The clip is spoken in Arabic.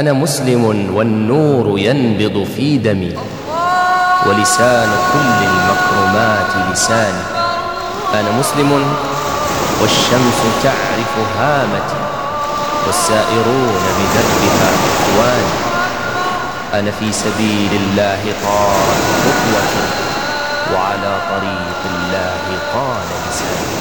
أنا مسلم والنور ينبض في دمي ولسان كل المكرمات لساني. أنا مسلم والشمس تعرف هامتي والسائرون بدربها إخواني. أنا في سبيل الله طارت خطوتي وعلى طريق الله قال لساني.